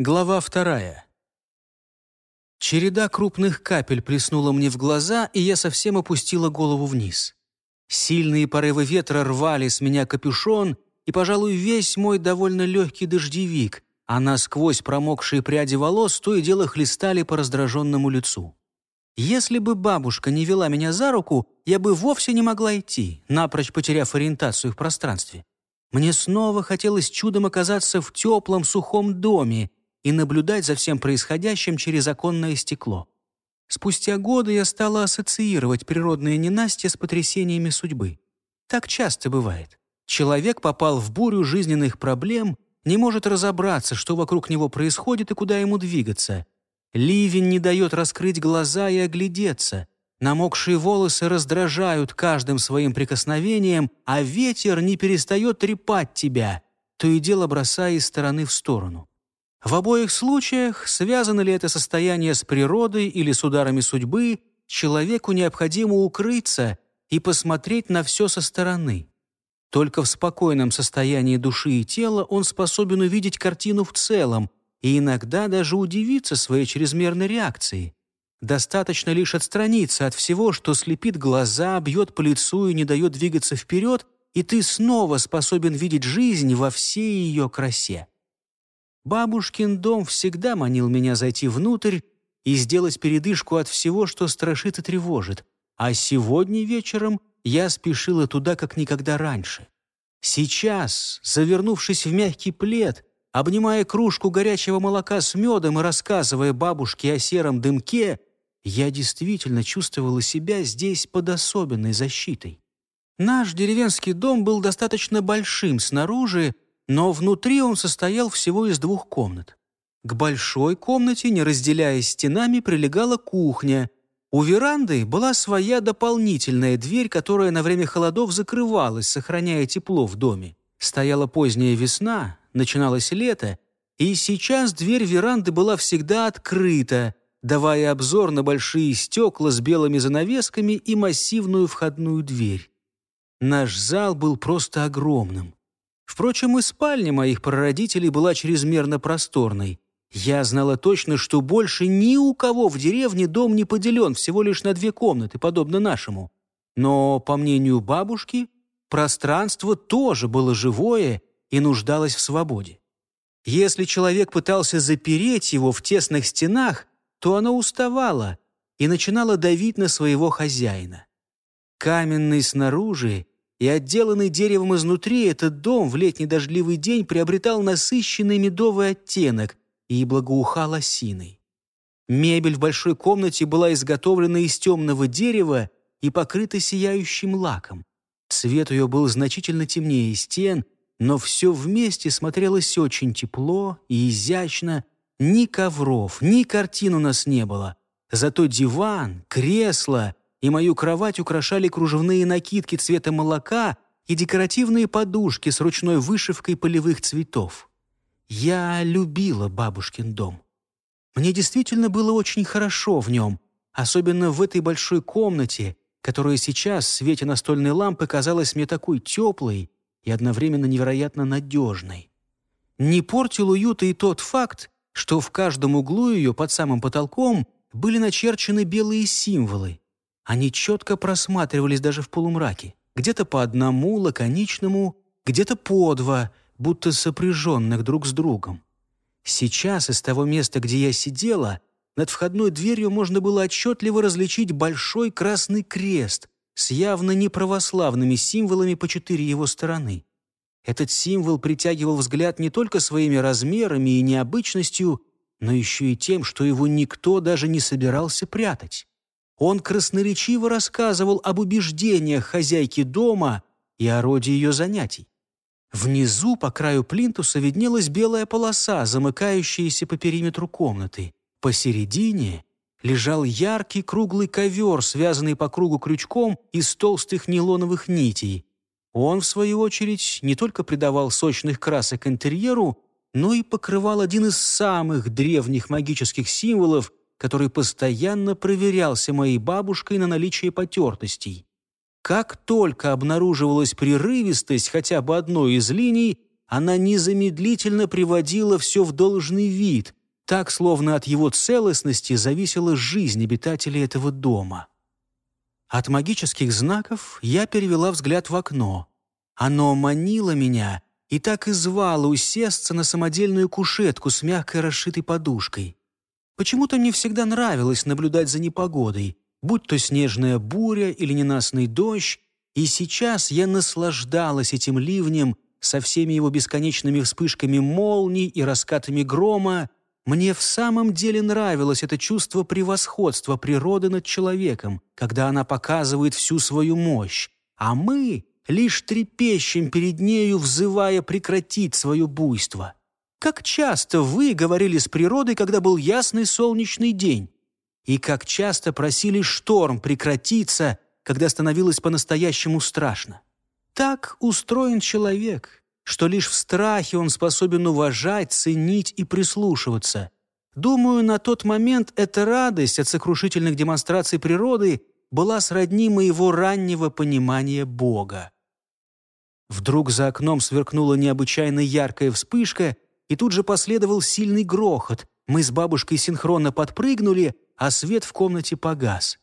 Глава вторая. Череда крупных капель плеснула мне в глаза, и я совсем опустила голову вниз. Сильные порывы ветра рвали с меня капюшон, и, пожалуй, весь мой довольно легкий дождевик, а насквозь промокшие пряди волос то и дело хлестали по раздраженному лицу. Если бы бабушка не вела меня за руку, я бы вовсе не могла идти, напрочь потеряв ориентацию в пространстве. Мне снова хотелось чудом оказаться в теплом сухом доме, и наблюдать за всем происходящим через оконное стекло. Спустя годы я стала ассоциировать природные ненастья с потрясениями судьбы. Так часто бывает. Человек попал в бурю жизненных проблем, не может разобраться, что вокруг него происходит и куда ему двигаться. Ливень не дает раскрыть глаза и оглядеться. Намокшие волосы раздражают каждым своим прикосновением, а ветер не перестает трепать тебя, то и дело бросая из стороны в сторону. В обоих случаях, связано ли это состояние с природой или с ударами судьбы, человеку необходимо укрыться и посмотреть на все со стороны. Только в спокойном состоянии души и тела он способен увидеть картину в целом и иногда даже удивиться своей чрезмерной реакции. Достаточно лишь отстраниться от всего, что слепит глаза, бьет по лицу и не дает двигаться вперед, и ты снова способен видеть жизнь во всей ее красе. Бабушкин дом всегда манил меня зайти внутрь и сделать передышку от всего, что страшит и тревожит. А сегодня вечером я спешила туда, как никогда раньше. Сейчас, завернувшись в мягкий плед, обнимая кружку горячего молока с медом и рассказывая бабушке о сером дымке, я действительно чувствовала себя здесь под особенной защитой. Наш деревенский дом был достаточно большим снаружи, но внутри он состоял всего из двух комнат. К большой комнате, не разделяясь стенами, прилегала кухня. У веранды была своя дополнительная дверь, которая на время холодов закрывалась, сохраняя тепло в доме. Стояла поздняя весна, начиналось лето, и сейчас дверь веранды была всегда открыта, давая обзор на большие стекла с белыми занавесками и массивную входную дверь. Наш зал был просто огромным. Впрочем, и спальня моих прародителей была чрезмерно просторной. Я знала точно, что больше ни у кого в деревне дом не поделен всего лишь на две комнаты, подобно нашему. Но, по мнению бабушки, пространство тоже было живое и нуждалось в свободе. Если человек пытался запереть его в тесных стенах, то оно уставало и начинало давить на своего хозяина. Каменный снаружи и отделанный деревом изнутри этот дом в летний дождливый день приобретал насыщенный медовый оттенок и благоухал осиной. Мебель в большой комнате была изготовлена из темного дерева и покрыта сияющим лаком. Цвет ее был значительно темнее стен, но все вместе смотрелось очень тепло и изящно. Ни ковров, ни картин у нас не было. Зато диван, кресло и мою кровать украшали кружевные накидки цвета молока и декоративные подушки с ручной вышивкой полевых цветов. Я любила бабушкин дом. Мне действительно было очень хорошо в нем, особенно в этой большой комнате, которая сейчас в свете настольной лампы казалась мне такой теплой и одновременно невероятно надежной. Не портил уюта и тот факт, что в каждом углу ее под самым потолком были начерчены белые символы, они четко просматривались даже в полумраке. Где-то по одному, лаконичному, где-то по два, будто сопряженных друг с другом. Сейчас из того места, где я сидела, над входной дверью можно было отчетливо различить большой красный крест с явно неправославными символами по четыре его стороны. Этот символ притягивал взгляд не только своими размерами и необычностью, но еще и тем, что его никто даже не собирался прятать. Он красноречиво рассказывал об убеждениях хозяйки дома и о роде ее занятий. Внизу, по краю плинтуса, виднелась белая полоса, замыкающаяся по периметру комнаты. Посередине лежал яркий круглый ковер, связанный по кругу крючком из толстых нейлоновых нитей. Он, в свою очередь, не только придавал сочных красок интерьеру, но и покрывал один из самых древних магических символов, который постоянно проверялся моей бабушкой на наличие потертостей. Как только обнаруживалась прерывистость хотя бы одной из линий, она незамедлительно приводила все в должный вид, так, словно от его целостности зависела жизнь обитателей этого дома. От магических знаков я перевела взгляд в окно. Оно манило меня и так и звало усесться на самодельную кушетку с мягкой расшитой подушкой. Почему-то мне всегда нравилось наблюдать за непогодой, будь то снежная буря или ненастный дождь, и сейчас я наслаждалась этим ливнем со всеми его бесконечными вспышками молний и раскатами грома. Мне в самом деле нравилось это чувство превосходства природы над человеком, когда она показывает всю свою мощь, а мы лишь трепещем перед нею, взывая прекратить свое буйство. Как часто вы говорили с природой, когда был ясный солнечный день? И как часто просили шторм прекратиться, когда становилось по-настоящему страшно? Так устроен человек, что лишь в страхе он способен уважать, ценить и прислушиваться. Думаю, на тот момент эта радость от сокрушительных демонстраций природы была сродни моего раннего понимания Бога. Вдруг за окном сверкнула необычайно яркая вспышка, и тут же последовал сильный грохот. Мы с бабушкой синхронно подпрыгнули, а свет в комнате погас.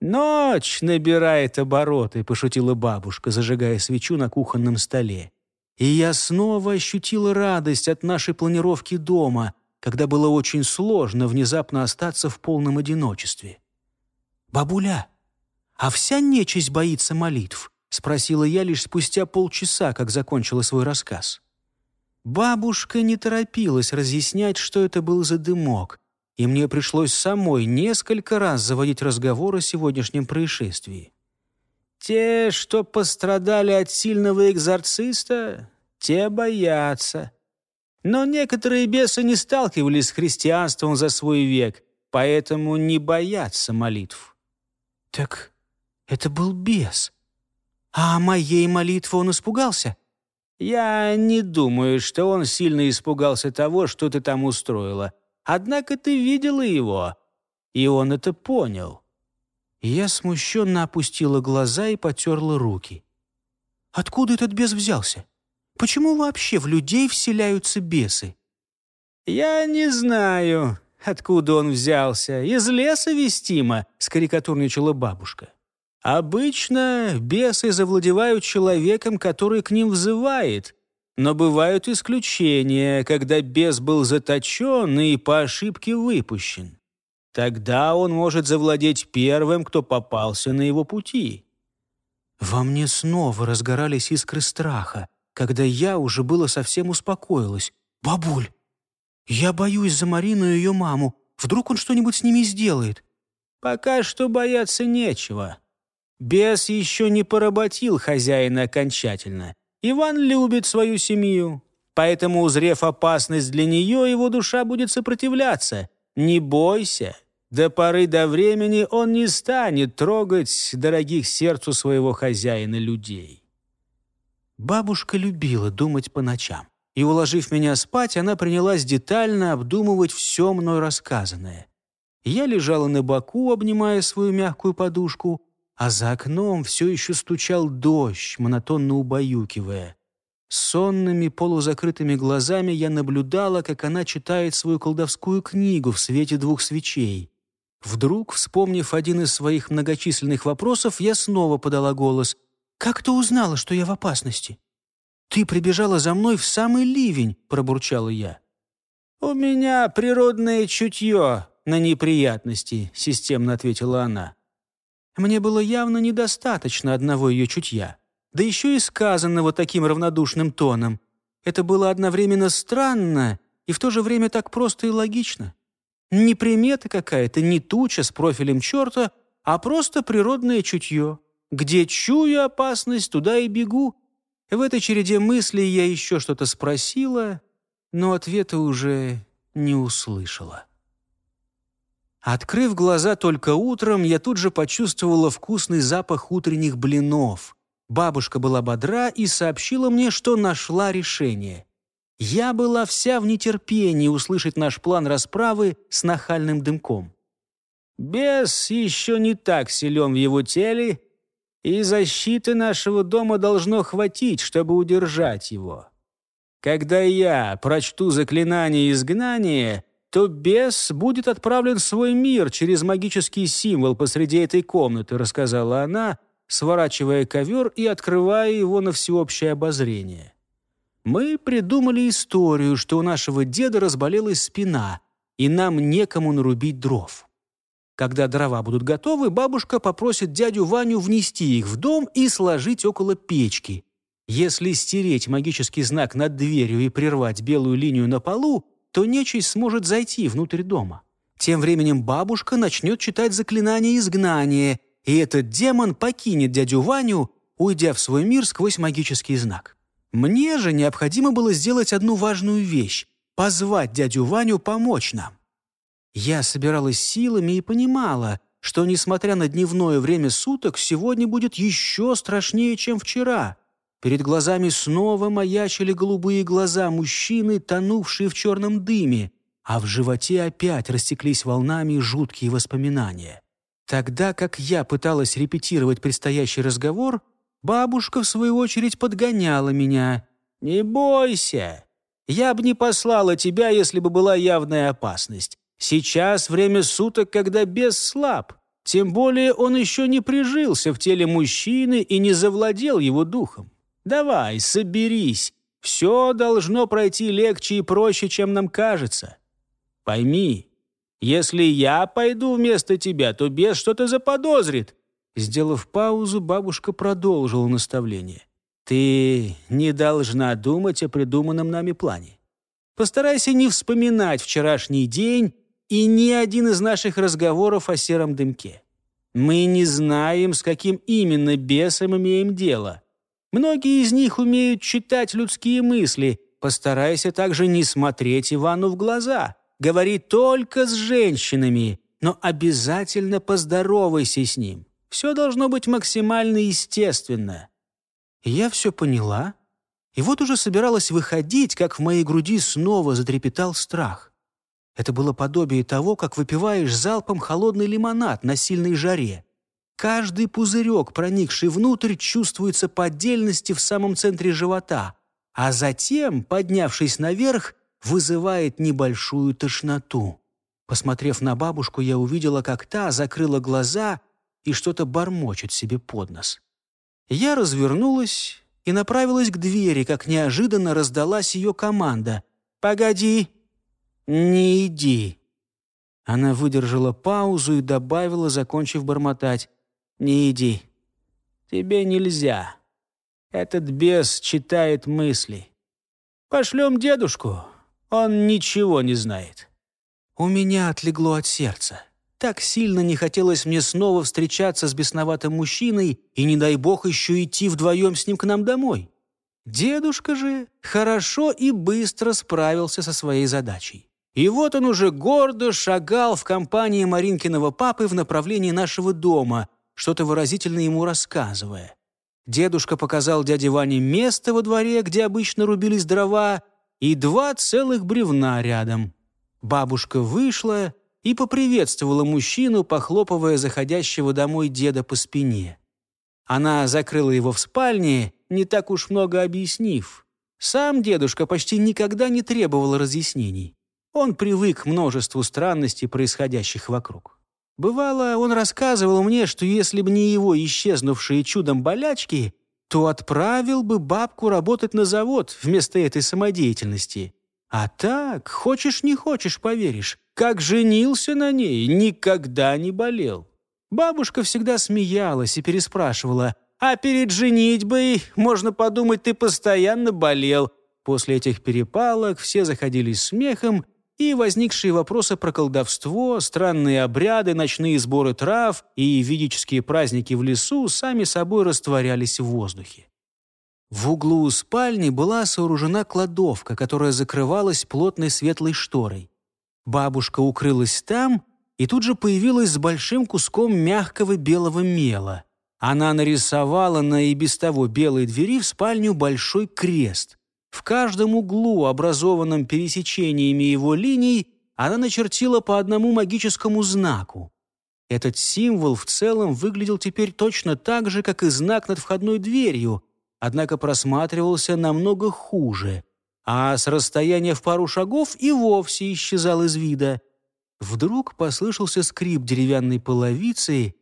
«Ночь набирает обороты», — пошутила бабушка, зажигая свечу на кухонном столе. И я снова ощутила радость от нашей планировки дома, когда было очень сложно внезапно остаться в полном одиночестве. «Бабуля, а вся нечисть боится молитв?» — спросила я лишь спустя полчаса, как закончила свой рассказ. Бабушка не торопилась разъяснять, что это был за дымок, и мне пришлось самой несколько раз заводить разговор о сегодняшнем происшествии. Те, что пострадали от сильного экзорциста, те боятся. Но некоторые бесы не сталкивались с христианством за свой век, поэтому не боятся молитв. Так это был бес. А моей молитвы он испугался? Я не думаю, что он сильно испугался того, что ты там устроила. Однако ты видела его, и он это понял. Я смущенно опустила глаза и потерла руки. Откуда этот бес взялся? Почему вообще в людей вселяются бесы? Я не знаю, откуда он взялся. Из леса вестимо, скарикатурничала бабушка. Обычно бесы завладевают человеком, который к ним взывает, но бывают исключения, когда бес был заточен и по ошибке выпущен. Тогда он может завладеть первым, кто попался на его пути. Во мне снова разгорались искры страха, когда я уже было совсем успокоилась. «Бабуль, я боюсь за Марину и ее маму. Вдруг он что-нибудь с ними сделает?» «Пока что бояться нечего», Бес еще не поработил хозяина окончательно. Иван любит свою семью, поэтому, узрев опасность для нее, его душа будет сопротивляться. Не бойся, до поры до времени он не станет трогать дорогих сердцу своего хозяина людей. Бабушка любила думать по ночам. И, уложив меня спать, она принялась детально обдумывать все мной рассказанное. Я лежала на боку, обнимая свою мягкую подушку, а за окном все еще стучал дождь, монотонно убаюкивая. Сонными полузакрытыми глазами я наблюдала, как она читает свою колдовскую книгу в свете двух свечей. Вдруг, вспомнив один из своих многочисленных вопросов, я снова подала голос. «Как ты узнала, что я в опасности?» «Ты прибежала за мной в самый ливень», — пробурчала я. «У меня природное чутье на неприятности», — системно ответила она. Мне было явно недостаточно одного ее чутья, да еще и сказанного таким равнодушным тоном. Это было одновременно странно и в то же время так просто и логично. Не примета какая-то, не туча с профилем черта, а просто природное чутье. Где чую опасность, туда и бегу. В этой череде мыслей я еще что-то спросила, но ответа уже не услышала. Открыв глаза только утром, я тут же почувствовала вкусный запах утренних блинов. Бабушка была бодра и сообщила мне, что нашла решение. Я была вся в нетерпении услышать наш план расправы с нахальным дымком. Бес еще не так силен в его теле, и защиты нашего дома должно хватить, чтобы удержать его. Когда я прочту заклинание изгнания, то бес будет отправлен в свой мир через магический символ посреди этой комнаты», рассказала она, сворачивая ковер и открывая его на всеобщее обозрение. Мы придумали историю, что у нашего деда разболелась спина, и нам некому нарубить дров. Когда дрова будут готовы, бабушка попросит дядю Ваню внести их в дом и сложить около печки. Если стереть магический знак над дверью и прервать белую линию на полу, то нечисть сможет зайти внутрь дома. Тем временем бабушка начнет читать заклинание изгнания, и этот демон покинет дядю Ваню, уйдя в свой мир сквозь магический знак. Мне же необходимо было сделать одну важную вещь — позвать дядю Ваню помочь нам. Я собиралась силами и понимала, что, несмотря на дневное время суток, сегодня будет еще страшнее, чем вчера. Перед глазами снова маячили голубые глаза мужчины, тонувшие в черном дыме, а в животе опять растеклись волнами жуткие воспоминания. Тогда как я пыталась репетировать предстоящий разговор, бабушка, в свою очередь, подгоняла меня. «Не бойся! Я бы не послала тебя, если бы была явная опасность. Сейчас время суток, когда бес слаб. Тем более он еще не прижился в теле мужчины и не завладел его духом. Давай, соберись. Все должно пройти легче и проще, чем нам кажется. Пойми, если я пойду вместо тебя, то бес что-то заподозрит». Сделав паузу, бабушка продолжила наставление. «Ты не должна думать о придуманном нами плане. Постарайся не вспоминать вчерашний день и ни один из наших разговоров о сером дымке. Мы не знаем, с каким именно бесом имеем дело. Многие из них умеют читать людские мысли. Постарайся также не смотреть Ивану в глаза. Говори только с женщинами, но обязательно поздоровайся с ним. Все должно быть максимально естественно». Я все поняла, и вот уже собиралась выходить, как в моей груди снова затрепетал страх. Это было подобие того, как выпиваешь залпом холодный лимонад на сильной жаре. Каждый пузырек, проникший внутрь, чувствуется по отдельности в самом центре живота, а затем, поднявшись наверх, вызывает небольшую тошноту. Посмотрев на бабушку, я увидела, как та закрыла глаза и что-то бормочет себе под нос. Я развернулась и направилась к двери, как неожиданно раздалась ее команда. «Погоди! Не иди!» Она выдержала паузу и добавила, закончив бормотать. «Не иди. Тебе нельзя. Этот бес читает мысли. Пошлем дедушку. Он ничего не знает». У меня отлегло от сердца. Так сильно не хотелось мне снова встречаться с бесноватым мужчиной и, не дай бог, еще идти вдвоем с ним к нам домой. Дедушка же хорошо и быстро справился со своей задачей. И вот он уже гордо шагал в компании Маринкиного папы в направлении нашего дома, что-то выразительно ему рассказывая. Дедушка показал дяде Ване место во дворе, где обычно рубились дрова, и два целых бревна рядом. Бабушка вышла и поприветствовала мужчину, похлопывая заходящего домой деда по спине. Она закрыла его в спальне, не так уж много объяснив. Сам дедушка почти никогда не требовал разъяснений. Он привык к множеству странностей, происходящих вокруг. Бывало, он рассказывал мне, что если бы не его исчезнувшие чудом болячки, то отправил бы бабку работать на завод вместо этой самодеятельности. А так, хочешь не хочешь, поверишь, как женился на ней, никогда не болел. Бабушка всегда смеялась и переспрашивала, «А перед женитьбой, можно подумать, ты постоянно болел». После этих перепалок все заходились смехом, и возникшие вопросы про колдовство, странные обряды, ночные сборы трав и ведические праздники в лесу сами собой растворялись в воздухе. В углу спальни была сооружена кладовка, которая закрывалась плотной светлой шторой. Бабушка укрылась там и тут же появилась с большим куском мягкого белого мела. Она нарисовала на и без того белой двери в спальню большой крест. В каждом углу, образованном пересечениями его линий, она начертила по одному магическому знаку. Этот символ в целом выглядел теперь точно так же, как и знак над входной дверью, однако просматривался намного хуже. а с расстояния в пару шагов и вовсе исчезал из вида. Вдруг послышался скрип деревянной половицы,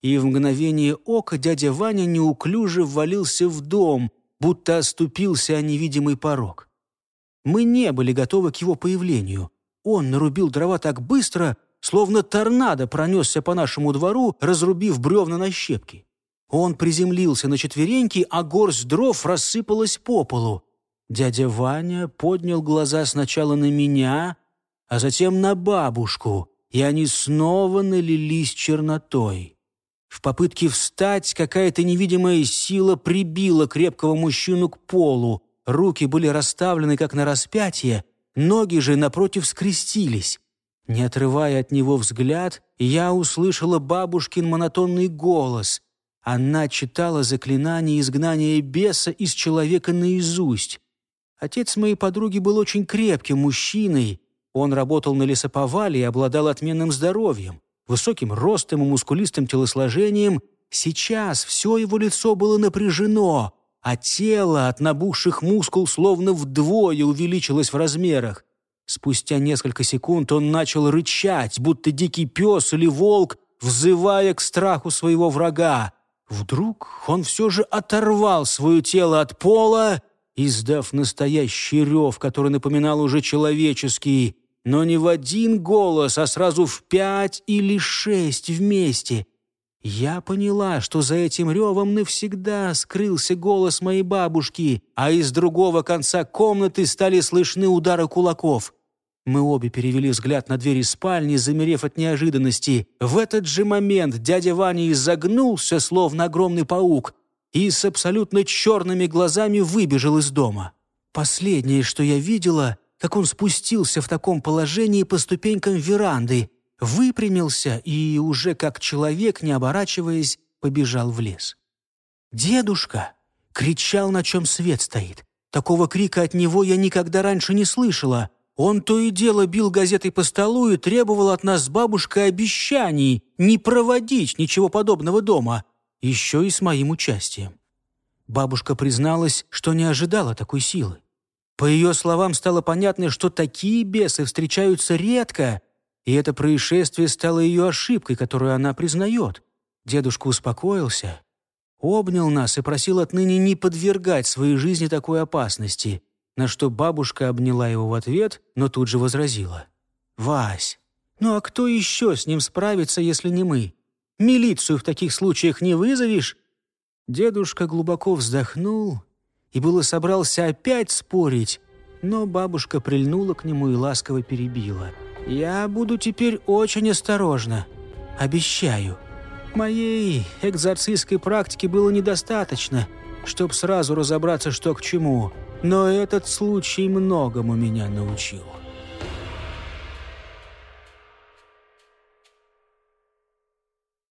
и в мгновение ока дядя Ваня неуклюже ввалился в дом, будто оступился о невидимый порог. Мы не были готовы к его появлению. Он нарубил дрова так быстро, словно торнадо пронесся по нашему двору, разрубив бревна на щепки. Он приземлился на четвереньки, а горсть дров рассыпалась по полу. Дядя Ваня поднял глаза сначала на меня, а затем на бабушку, и они снова налились чернотой. В попытке встать какая-то невидимая сила прибила крепкого мужчину к полу. Руки были расставлены, как на распятие, ноги же, напротив, скрестились. Не отрывая от него взгляд, я услышала бабушкин монотонный голос. Она читала заклинание изгнания беса из человека наизусть. Отец моей подруги был очень крепким мужчиной. Он работал на лесоповале и обладал отменным здоровьем высоким ростом и мускулистым телосложением, сейчас все его лицо было напряжено, а тело от набухших мускул словно вдвое увеличилось в размерах. Спустя несколько секунд он начал рычать, будто дикий пес или волк, взывая к страху своего врага. Вдруг он все же оторвал свое тело от пола, издав настоящий рев, который напоминал уже человеческий, но не в один голос, а сразу в пять или шесть вместе. Я поняла, что за этим ревом навсегда скрылся голос моей бабушки, а из другого конца комнаты стали слышны удары кулаков. Мы обе перевели взгляд на двери спальни, замерев от неожиданности. В этот же момент дядя Ваня изогнулся, словно огромный паук, и с абсолютно черными глазами выбежал из дома. Последнее, что я видела — как он спустился в таком положении по ступенькам веранды, выпрямился и, уже как человек, не оборачиваясь, побежал в лес. «Дедушка!» — кричал, на чем свет стоит. Такого крика от него я никогда раньше не слышала. Он то и дело бил газетой по столу и требовал от нас с бабушкой обещаний не проводить ничего подобного дома, еще и с моим участием. Бабушка призналась, что не ожидала такой силы. По ее словам, стало понятно, что такие бесы встречаются редко, и это происшествие стало ее ошибкой, которую она признает. Дедушка успокоился, обнял нас и просил отныне не подвергать своей жизни такой опасности, на что бабушка обняла его в ответ, но тут же возразила. «Вась, ну а кто еще с ним справится, если не мы? Милицию в таких случаях не вызовешь?» Дедушка глубоко вздохнул и было собрался опять спорить, но бабушка прильнула к нему и ласково перебила. «Я буду теперь очень осторожна. Обещаю. Моей экзорцистской практики было недостаточно, чтобы сразу разобраться, что к чему, но этот случай многому меня научил».